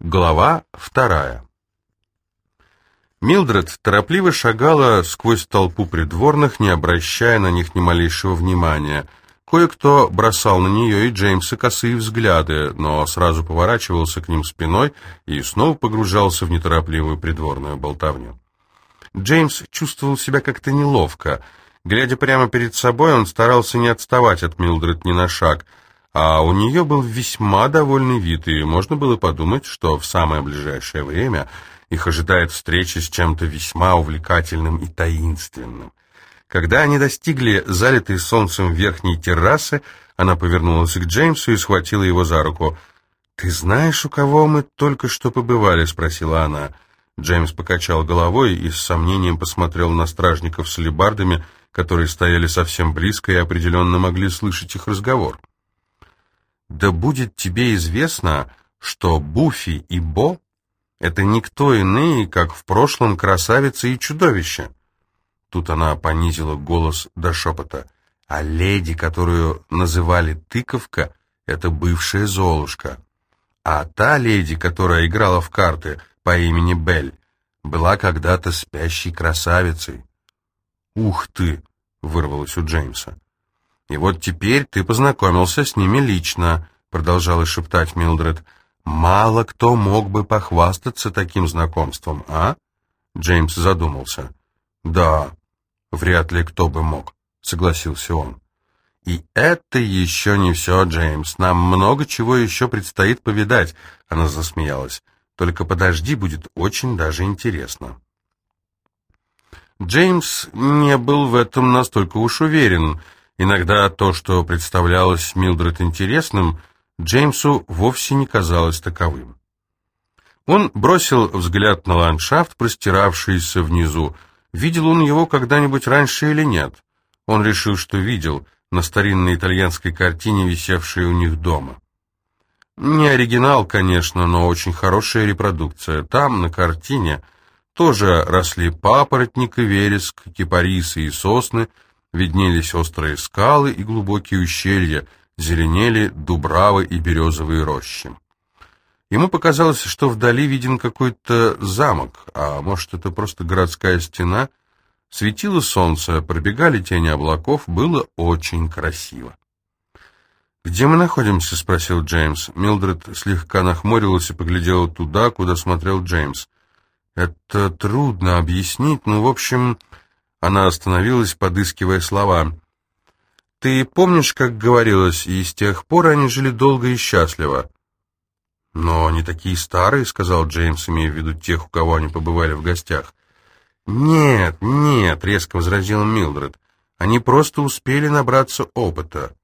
Глава вторая. Милдред торопливо шагала сквозь толпу придворных, не обращая на них ни малейшего внимания. Кое-кто бросал на нее и Джеймса косые взгляды, но сразу поворачивался к ним спиной и снова погружался в неторопливую придворную болтовню. Джеймс чувствовал себя как-то неловко. Глядя прямо перед собой, он старался не отставать от Милдред ни на шаг — а у нее был весьма довольный вид, и можно было подумать, что в самое ближайшее время их ожидает встреча с чем-то весьма увлекательным и таинственным. Когда они достигли залитой солнцем верхней террасы, она повернулась к Джеймсу и схватила его за руку. «Ты знаешь, у кого мы только что побывали?» — спросила она. Джеймс покачал головой и с сомнением посмотрел на стражников с алебардами, которые стояли совсем близко и определенно могли слышать их разговор. Да будет тебе известно, что Буфи и Бо — это никто иные, как в прошлом красавица и чудовище. Тут она понизила голос до шепота. А леди, которую называли Тыковка, это бывшая Золушка. А та леди, которая играла в карты по имени Бель, была когда-то спящей красавицей. «Ух ты!» — вырвалось у Джеймса. «И вот теперь ты познакомился с ними лично», — продолжала шептать Милдред. «Мало кто мог бы похвастаться таким знакомством, а?» Джеймс задумался. «Да, вряд ли кто бы мог», — согласился он. «И это еще не все, Джеймс. Нам много чего еще предстоит повидать», — она засмеялась. «Только подожди, будет очень даже интересно». Джеймс не был в этом настолько уж уверен — Иногда то, что представлялось Милдред интересным, Джеймсу вовсе не казалось таковым. Он бросил взгляд на ландшафт, простиравшийся внизу. Видел он его когда-нибудь раньше или нет? Он решил, что видел на старинной итальянской картине, висевшей у них дома. Не оригинал, конечно, но очень хорошая репродукция. Там, на картине, тоже росли папоротник и вереск, кипарисы и сосны, виднелись острые скалы и глубокие ущелья, зеленели дубравы и березовые рощи. Ему показалось, что вдали виден какой-то замок, а может, это просто городская стена. Светило солнце, пробегали тени облаков, было очень красиво. «Где мы находимся?» — спросил Джеймс. Милдред слегка нахмурилась и поглядела туда, куда смотрел Джеймс. «Это трудно объяснить, но, в общем, она остановилась, подыскивая слова. «Ты помнишь, как говорилось, и с тех пор они жили долго и счастливо?» «Но они такие старые», — сказал Джеймс, имея в виду тех, у кого они побывали в гостях. «Нет, нет», — резко возразила Милдред. «Они просто успели набраться опыта».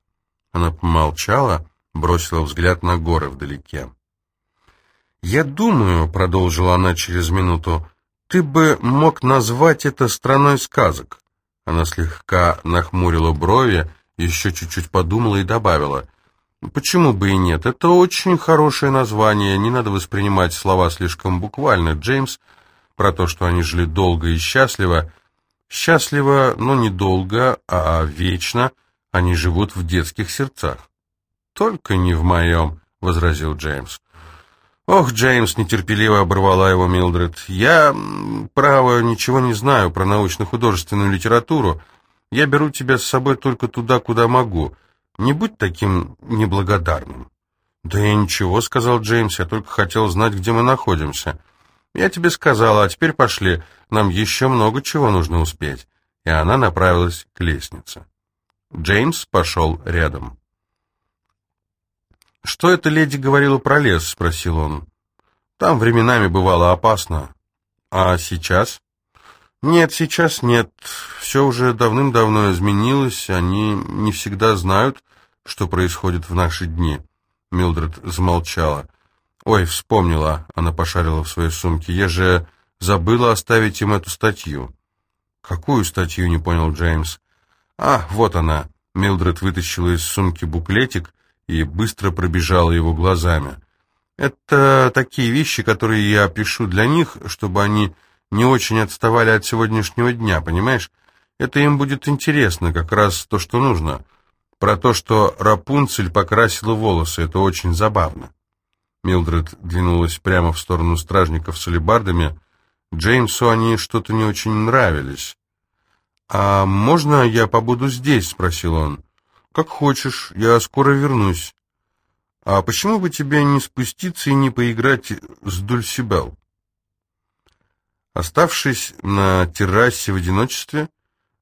Она помолчала, бросила взгляд на горы вдалеке. «Я думаю», — продолжила она через минуту, ты бы мог назвать это страной сказок. Она слегка нахмурила брови, еще чуть-чуть подумала и добавила. Почему бы и нет? Это очень хорошее название, не надо воспринимать слова слишком буквально. Джеймс про то, что они жили долго и счастливо. Счастливо, но не долго, а вечно они живут в детских сердцах. «Только не в моем», — возразил Джеймс. «Ох, Джеймс!» — нетерпеливо оборвала его Милдред. «Я, право, ничего не знаю про научно-художественную литературу. Я беру тебя с собой только туда, куда могу. Не будь таким неблагодарным». «Да я ничего», — сказал Джеймс, — «я только хотел знать, где мы находимся». «Я тебе сказала, а теперь пошли, нам еще много чего нужно успеть». И она направилась к лестнице. Джеймс пошел рядом. «Что эта леди говорила про лес?» — спросил он. «Там временами бывало опасно. А сейчас?» «Нет, сейчас нет. Все уже давным-давно изменилось. Они не всегда знают, что происходит в наши дни». Милдред замолчала. «Ой, вспомнила», — она пошарила в своей сумке. «Я же забыла оставить им эту статью». «Какую статью?» — не понял Джеймс. «А, вот она». Милдред вытащила из сумки буклетик и быстро пробежала его глазами. «Это такие вещи, которые я пишу для них, чтобы они не очень отставали от сегодняшнего дня, понимаешь? Это им будет интересно, как раз то, что нужно. Про то, что Рапунцель покрасила волосы, это очень забавно». Милдред двинулась прямо в сторону стражников с алебардами. Джеймсу они что-то не очень нравились. «А можно я побуду здесь?» — спросил он. «Как хочешь, я скоро вернусь». «А почему бы тебе не спуститься и не поиграть с Дульсибел?» Оставшись на террасе в одиночестве,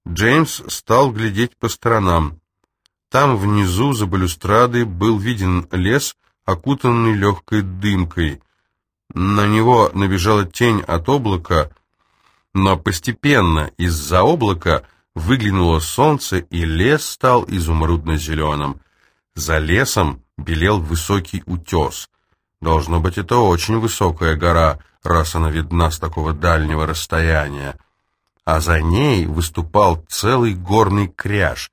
Джеймс стал глядеть по сторонам. Там внизу, за балюстрадой, был виден лес, окутанный легкой дымкой. На него набежала тень от облака, но постепенно из-за облака выглянуло солнце, и лес стал изумрудно-зеленым. За лесом белел высокий утес. Должно быть, это очень высокая гора, раз она видна с такого дальнего расстояния. А за ней выступал целый горный кряж.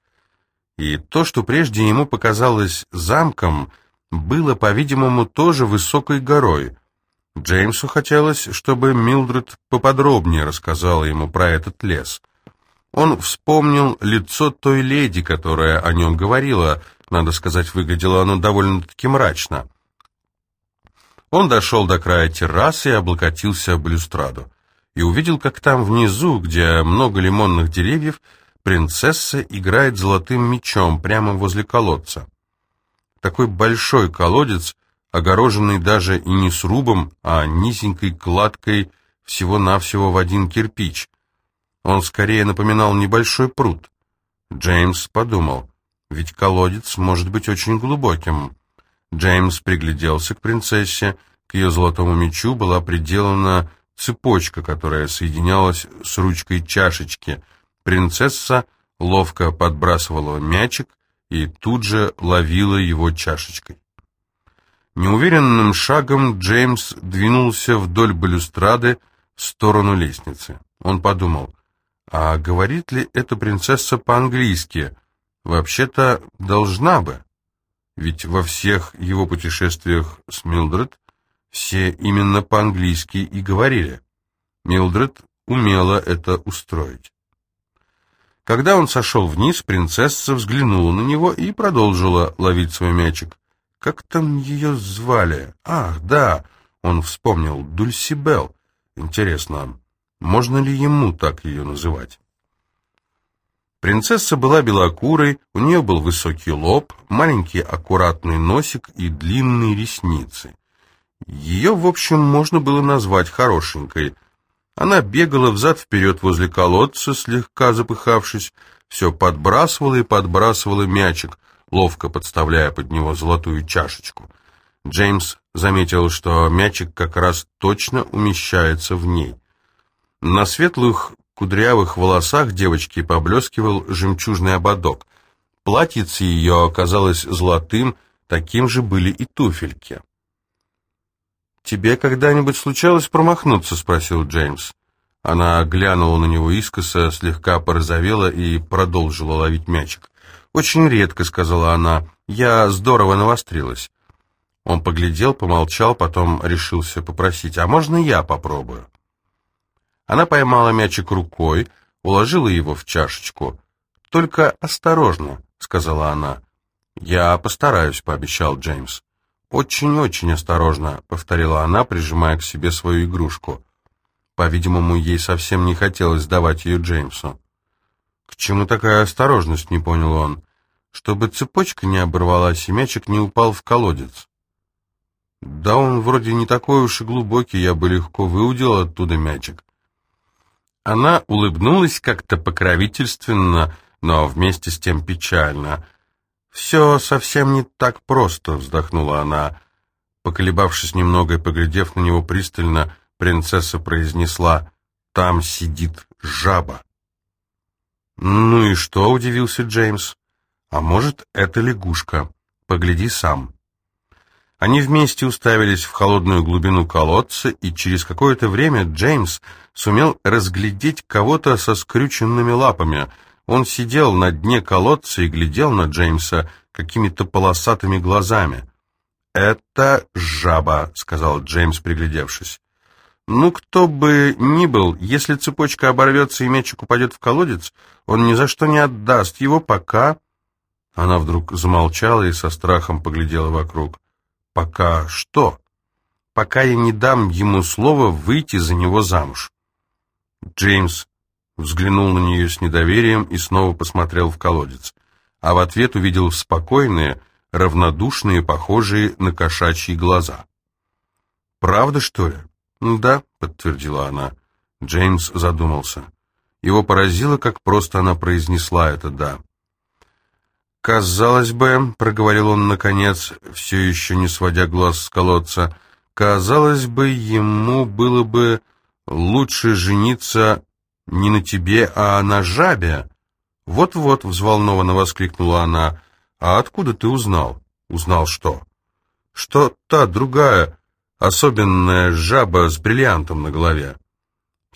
И то, что прежде ему показалось замком, было, по-видимому, тоже высокой горой. Джеймсу хотелось, чтобы Милдред поподробнее рассказала ему про этот лес. Он вспомнил лицо той леди, которая о нем говорила. Надо сказать, выглядело оно довольно-таки мрачно. Он дошел до края террасы и облокотился об балюстраду. И увидел, как там внизу, где много лимонных деревьев, принцесса играет золотым мечом прямо возле колодца. Такой большой колодец, огороженный даже и не срубом, а низенькой кладкой всего-навсего в один кирпич. Он скорее напоминал небольшой пруд. Джеймс подумал, ведь колодец может быть очень глубоким. Джеймс пригляделся к принцессе, к ее золотому мечу была приделана цепочка, которая соединялась с ручкой чашечки. Принцесса ловко подбрасывала мячик, и тут же ловила его чашечкой. Неуверенным шагом Джеймс двинулся вдоль балюстрады в сторону лестницы. Он подумал, а говорит ли эта принцесса по-английски? Вообще-то должна бы. Ведь во всех его путешествиях с Милдред все именно по-английски и говорили. Милдред умела это устроить. Когда он сошел вниз, принцесса взглянула на него и продолжила ловить свой мячик. Как там ее звали? Ах, да, он вспомнил, Дульсибел. Интересно, можно ли ему так ее называть? Принцесса была белокурой, у нее был высокий лоб, маленький аккуратный носик и длинные ресницы. Ее, в общем, можно было назвать хорошенькой – она бегала взад-вперед возле колодца, слегка запыхавшись, все подбрасывала и подбрасывала мячик, ловко подставляя под него золотую чашечку. Джеймс заметил, что мячик как раз точно умещается в ней. На светлых кудрявых волосах девочки поблескивал жемчужный ободок. Платьице ее оказалось золотым, таким же были и туфельки. «Тебе когда-нибудь случалось промахнуться?» — спросил Джеймс. Она глянула на него искоса, слегка порозовела и продолжила ловить мячик. «Очень редко», — сказала она, — «я здорово навострилась». Он поглядел, помолчал, потом решился попросить, «А можно я попробую?» Она поймала мячик рукой, уложила его в чашечку. «Только осторожно», — сказала она. «Я постараюсь», — пообещал Джеймс. «Очень-очень осторожно», — повторила она, прижимая к себе свою игрушку. По-видимому, ей совсем не хотелось сдавать ее Джеймсу. «К чему такая осторожность?» — не понял он. «Чтобы цепочка не оборвалась и мячик не упал в колодец». «Да он вроде не такой уж и глубокий, я бы легко выудил оттуда мячик». Она улыбнулась как-то покровительственно, но вместе с тем печально — «Все совсем не так просто», — вздохнула она. Поколебавшись немного и поглядев на него пристально, принцесса произнесла «Там сидит жаба». «Ну и что?» — удивился Джеймс. «А может, это лягушка. Погляди сам». Они вместе уставились в холодную глубину колодца, и через какое-то время Джеймс сумел разглядеть кого-то со скрюченными лапами — он сидел на дне колодца и глядел на Джеймса какими-то полосатыми глазами. «Это жаба», — сказал Джеймс, приглядевшись. «Ну, кто бы ни был, если цепочка оборвется и мячик упадет в колодец, он ни за что не отдаст его, пока...» Она вдруг замолчала и со страхом поглядела вокруг. «Пока что?» пока я не дам ему слова выйти за него замуж. Джеймс взглянул на нее с недоверием и снова посмотрел в колодец, а в ответ увидел спокойные, равнодушные, похожие на кошачьи глаза. «Правда, что ли?» «Да», — подтвердила она. Джеймс задумался. Его поразило, как просто она произнесла это «да». «Казалось бы», — проговорил он наконец, все еще не сводя глаз с колодца, «казалось бы, ему было бы лучше жениться не на тебе, а на жабе». «Вот-вот», — взволнованно воскликнула она, «а откуда ты узнал?» «Узнал что?» «Что та другая, особенная жаба с бриллиантом на голове».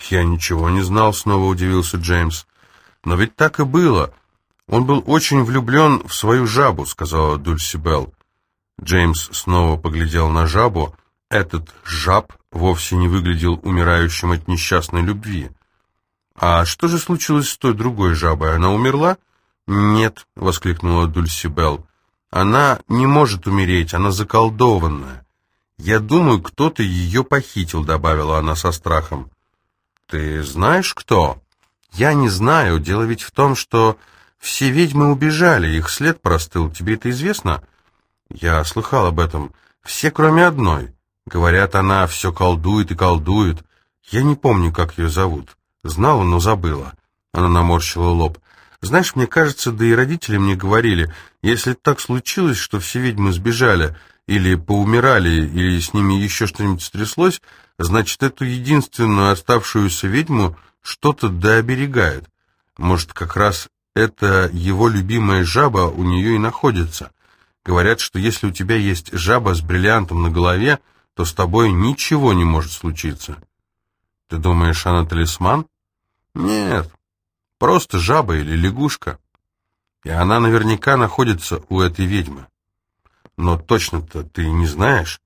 «Я ничего не знал», — снова удивился Джеймс. «Но ведь так и было». «Он был очень влюблен в свою жабу», — сказала Дульси Белл. Джеймс снова поглядел на жабу. Этот жаб вовсе не выглядел умирающим от несчастной любви. «А что же случилось с той другой жабой? Она умерла?» «Нет», — воскликнула Дульси Белл. «Она не может умереть, она заколдованная». «Я думаю, кто-то ее похитил», — добавила она со страхом. «Ты знаешь, кто?» «Я не знаю. Дело ведь в том, что все ведьмы убежали, их след простыл. Тебе это известно?» «Я слыхал об этом. Все, кроме одной. Говорят, она все колдует и колдует. Я не помню, как ее зовут. Знала, но забыла». Она наморщила лоб. «Знаешь, мне кажется, да и родители мне говорили, если так случилось, что все ведьмы сбежали, или поумирали, или с ними еще что-нибудь стряслось, значит, эту единственную оставшуюся ведьму что-то да оберегает. Может, как раз это его любимая жаба у нее и находится. Говорят, что если у тебя есть жаба с бриллиантом на голове, то с тобой ничего не может случиться. Ты думаешь, она талисман? Нет, просто жаба или лягушка. И она наверняка находится у этой ведьмы. Но точно-то ты не знаешь?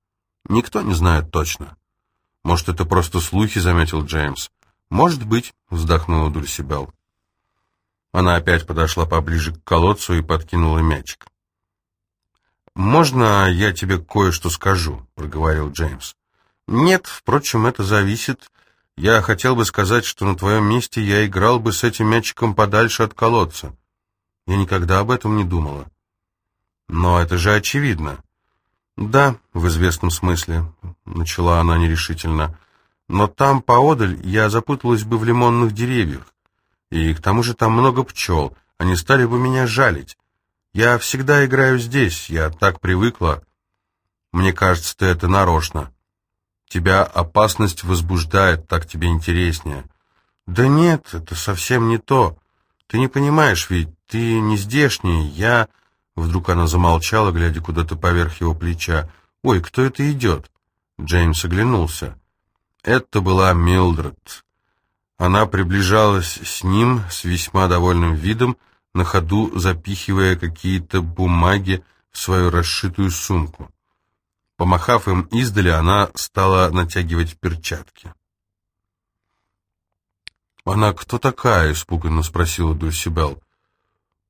Никто не знает точно. Может, это просто слухи, заметил Джеймс. Может быть, вздохнула Дульсибел. Она опять подошла поближе к колодцу и подкинула мячик. «Можно я тебе кое-что скажу?» — проговорил Джеймс. «Нет, впрочем, это зависит. Я хотел бы сказать, что на твоем месте я играл бы с этим мячиком подальше от колодца. Я никогда об этом не думала». «Но это же очевидно». «Да, в известном смысле», — начала она нерешительно. «Но там, поодаль, я запуталась бы в лимонных деревьях. И к тому же там много пчел, они стали бы меня жалить. Я всегда играю здесь, я так привыкла. Мне кажется, ты это нарочно. Тебя опасность возбуждает, так тебе интереснее. Да нет, это совсем не то. Ты не понимаешь, ведь ты не здешний, я... Вдруг она замолчала, глядя куда-то поверх его плеча. «Ой, кто это идет?» Джеймс оглянулся. Это была Милдред. Она приближалась с ним с весьма довольным видом, на ходу запихивая какие-то бумаги в свою расшитую сумку. Помахав им издали, она стала натягивать перчатки. «Она кто такая?» — испуганно спросила Дульсибел.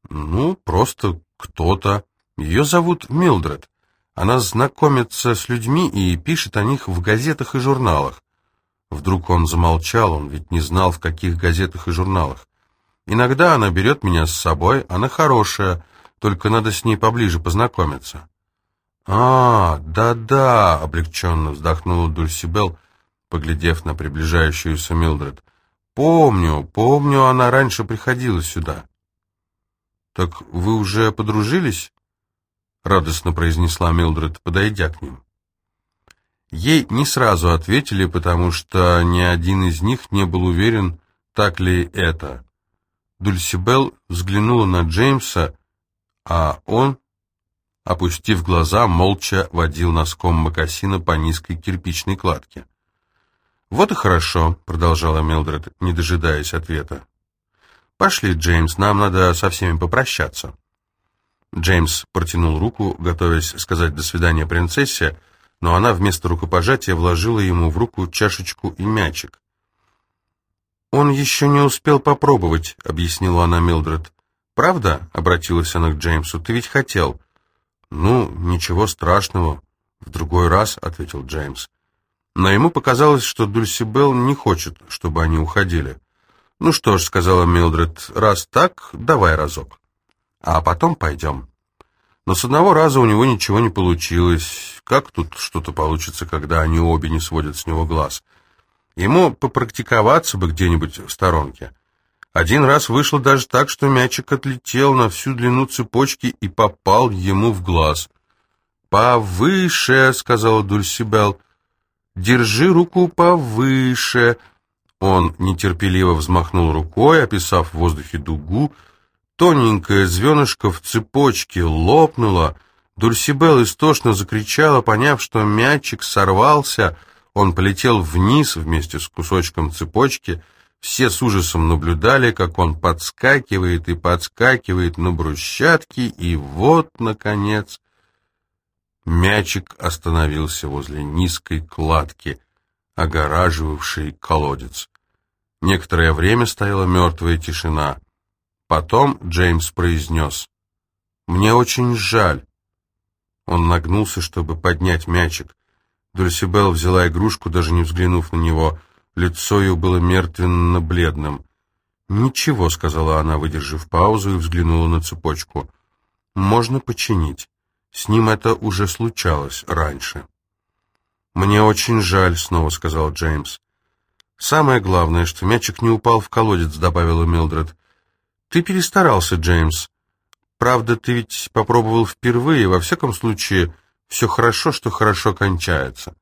«Ну, просто кто-то. Ее зовут Милдред. Она знакомится с людьми и пишет о них в газетах и журналах. Вдруг он замолчал, он ведь не знал, в каких газетах и журналах. Иногда она берет меня с собой, она хорошая, только надо с ней поближе познакомиться. «А, да-да», — облегченно вздохнула Дульсибел, поглядев на приближающуюся Милдред. «Помню, помню, она раньше приходила сюда». «Так вы уже подружились?» — радостно произнесла Милдред, подойдя к ним. Ей не сразу ответили, потому что ни один из них не был уверен, так ли это. Дульсибел взглянула на Джеймса, а он, опустив глаза, молча водил носком мокасина по низкой кирпичной кладке. «Вот и хорошо», — продолжала Милдред, не дожидаясь ответа. «Пошли, Джеймс, нам надо со всеми попрощаться». Джеймс протянул руку, готовясь сказать «до свидания, принцессе», но она вместо рукопожатия вложила ему в руку чашечку и мячик. «Он еще не успел попробовать», — объяснила она Милдред. «Правда?» — обратилась она к Джеймсу. «Ты ведь хотел». «Ну, ничего страшного. В другой раз», — ответил Джеймс. Но ему показалось, что Дульсибел не хочет, чтобы они уходили. «Ну что ж», — сказала Милдред, — «раз так, давай разок. А потом пойдем». Но с одного раза у него ничего не получилось. Как тут что-то получится, когда они обе не сводят с него глаз? Ему попрактиковаться бы где-нибудь в сторонке. Один раз вышло даже так, что мячик отлетел на всю длину цепочки и попал ему в глаз. «Повыше», — сказала Дульсибел, — «держи руку повыше». Он нетерпеливо взмахнул рукой, описав в воздухе дугу, Тоненькое звенышко в цепочке лопнуло. Дульсибел истошно закричала, поняв, что мячик сорвался. Он полетел вниз вместе с кусочком цепочки. Все с ужасом наблюдали, как он подскакивает и подскакивает на брусчатке, и вот, наконец, мячик остановился возле низкой кладки, огораживавшей колодец. Некоторое время стояла мертвая тишина — Потом Джеймс произнес «Мне очень жаль». Он нагнулся, чтобы поднять мячик. Дульсибел взяла игрушку, даже не взглянув на него. Лицо ее было мертвенно-бледным. «Ничего», — сказала она, выдержав паузу и взглянула на цепочку. «Можно починить. С ним это уже случалось раньше». «Мне очень жаль», — снова сказал Джеймс. «Самое главное, что мячик не упал в колодец», — добавила Милдред. Ты перестарался, Джеймс. Правда, ты ведь попробовал впервые, во всяком случае, все хорошо, что хорошо кончается.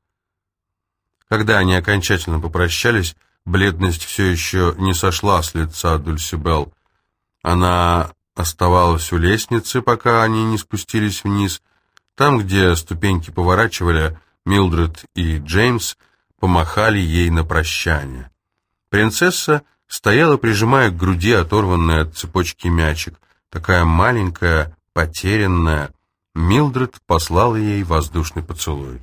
Когда они окончательно попрощались, бледность все еще не сошла с лица Дульсибел. Она оставалась у лестницы, пока они не спустились вниз. Там, где ступеньки поворачивали, Милдред и Джеймс помахали ей на прощание. Принцесса стояла, прижимая к груди оторванный от цепочки мячик, такая маленькая, потерянная. Милдред послала ей воздушный поцелуй.